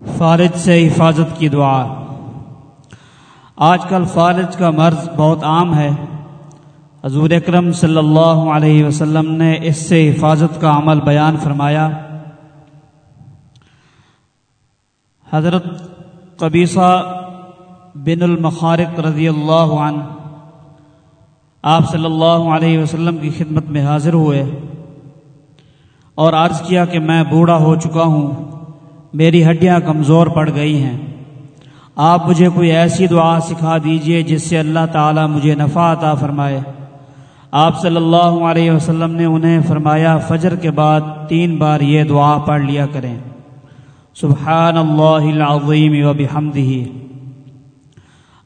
فالج سے حفاظت کی دعا۔ آج کل فالج کا مرض بہت عام ہے۔ حضور اکرم صلی اللہ علیہ وسلم نے اس سے حفاظت کا عمل بیان فرمایا۔ حضرت قبیصہ بن المخارق رضی اللہ عنہ آپ صلی اللہ علیہ وسلم کی خدمت میں حاضر ہوئے اور عرض کیا کہ میں بوڑھا ہو چکا ہوں۔ میری ہڈیاں کمزور پڑ گئی ہیں۔ آپ مجھے کوئی ایسی دعا سکھا دیجیے جس سے اللہ تعالیٰ مجھے نفع عطا فرمائے۔ آپ صلی اللہ علیہ وسلم نے انہیں فرمایا، فجر کے بعد تین بار یہ دعا پڑھ لیا کریں۔ سبحان اللہ العظیم و بحمدہ۔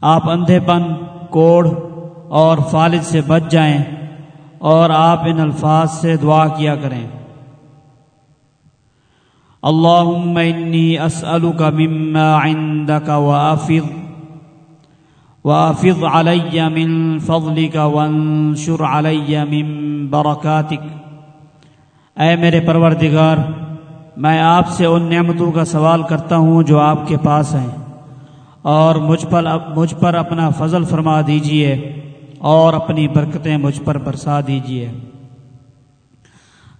آپ اندھے پن، کوڑ اور فالج سے بچ جائیں اور آپ ان الفاظ سے دعا کیا کریں۔ اللهم إني أسألك مما عندك وأفض وأفض علي من فضلك وانشر علي من بركاتك۔ اے میرے پروردگار، میں آپ سے ان نعمتوں کا سوال کرتا ہوں جو آپ کے پاس ہیں۔ اور مجھ پر مجھ پر اپنا فضل فرما دیجیے اور اپنی برکتیں مجھ پر برسا دیجیے۔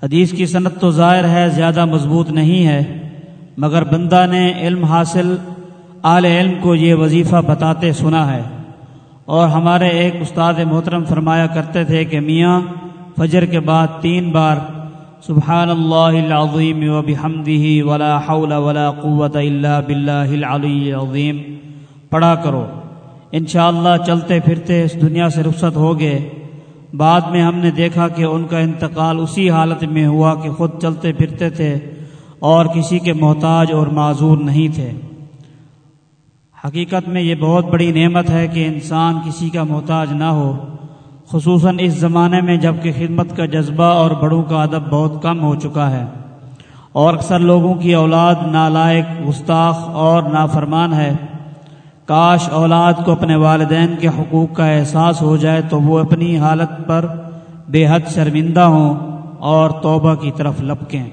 حدیث کی صنعت تو ظاہر ہے، زیادہ مضبوط نہیں ہے، مگر بندہ نے علم حاصل اعلی علم کو یہ وظیفہ بتاتے سنا ہے۔ اور ہمارے ایک استاد محترم فرمایا کرتے تھے کہ میاں، فجر کے بعد تین بار سبحان اللہ العظیم و بحمدہ ولا حول ولا قوت الا باللہ العلی العظیم۔ پڑھا کرو۔ انشاءاللہ چلتے پھرتے اس دنیا سے رخصت ہوگے۔ بعد میں ہم نے دیکھا کہ ان کا انتقال اسی حالت میں ہوا کہ خود چلتے پھرتے تھے اور کسی کے محتاج اور معذور نہیں تھے۔ حقیقت میں یہ بہت بڑی نعمت ہے کہ انسان کسی کا محتاج نہ ہو، خصوصاً اس زمانے میں جبکہ خدمت کا جذبہ اور بڑوں کا ادب بہت کم ہو چکا ہے۔ اور اکثر لوگوں کی اولاد نالائق، گستاخ اور نافرمان ہے۔ کاش اولاد کو اپنے والدین کے حقوق کا احساس ہو جائے تو وہ اپنی حالت پر بے حد شرمندہ ہوں اور توبہ کی طرف لپکیں۔